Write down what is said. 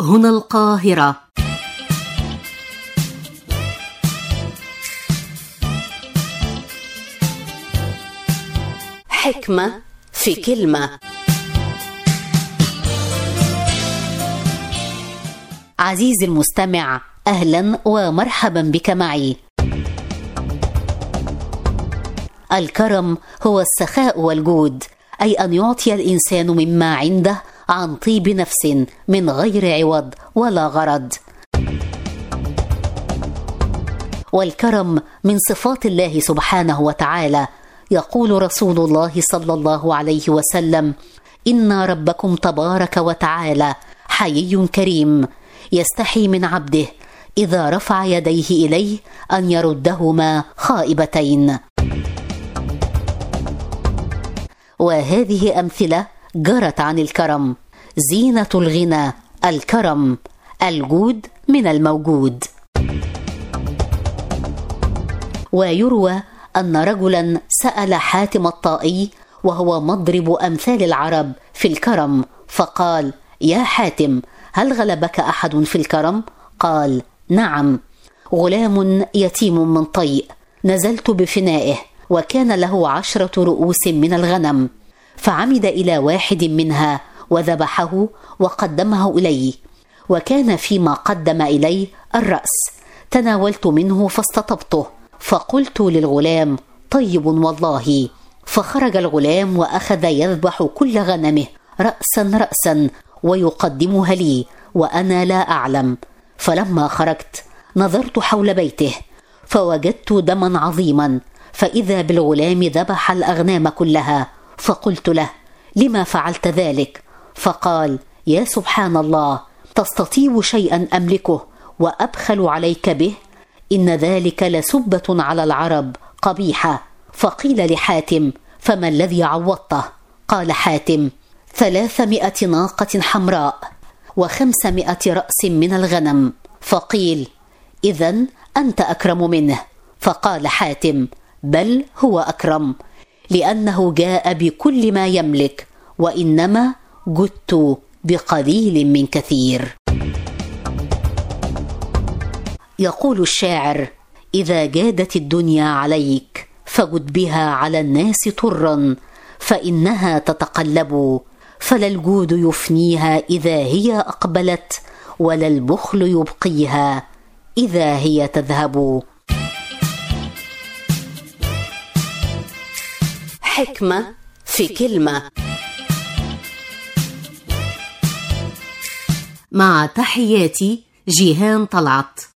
هنا القاهرة. حكمة في كلمة. عزيزي المستمع أهلا ومرحبا بك معي. الكرم هو السخاء والجود أي أن يعطي الإنسان مما عنده عن طيب نفس من غير عوض ولا غرض. والكرم من صفات الله سبحانه وتعالى. يقول رسول الله صلى الله عليه وسلم إن ربكم تبارك وتعالى حيي كريم يستحي من عبده إذا رفع يديه إليه أن يردهما خائبتين. وهذه أمثلة جرت عن الكرم. زينة الغنى الكرم. الجود من الموجود. ويروى أن رجلا سأل حاتم الطائي وهو مضرب أمثال العرب في الكرم فقال يا حاتم هل غلبك أحد في الكرم؟ قال نعم غلام يتيم من طيء. نزلت بفنائه وكان له عشرة رؤوس من الغنم. فعمد إلى واحد منها وذبحه وقدمه الي وكان فيما قدم الي الرأس. تناولت منه فاستطبته فقلت للغلام طيب والله. فخرج الغلام وأخذ يذبح كل غنمه راسا راسا ويقدمها لي وأنا لا أعلم. فلما خرجت نظرت حول بيته فوجدت دما عظيما فإذا بالغلام ذبح الأغنام كلها. فقلت له لما فعلت ذلك؟ فقال يا سبحان الله تستطيع شيئا أملكه وأبخل عليك به؟ إن ذلك لسبة على العرب قبيحة. فقيل لحاتم فما الذي عوضته؟ قال حاتم ثلاثمائة ناقة حمراء وخمسمائة رأس من الغنم. فقيل اذا أنت أكرم منه. فقال حاتم بل هو أكرم. لأنه جاء بكل ما يملك وإنما جدت بقليل من كثير. يقول الشاعر إذا جادت الدنيا عليك فجد بها على الناس طرا فإنها تتقلب فلا الجود يفنيها إذا هي أقبلت ولا البخل يبقيها إذا هي تذهب. حكمة في كلمة. مع تحياتي جيهان طلعت.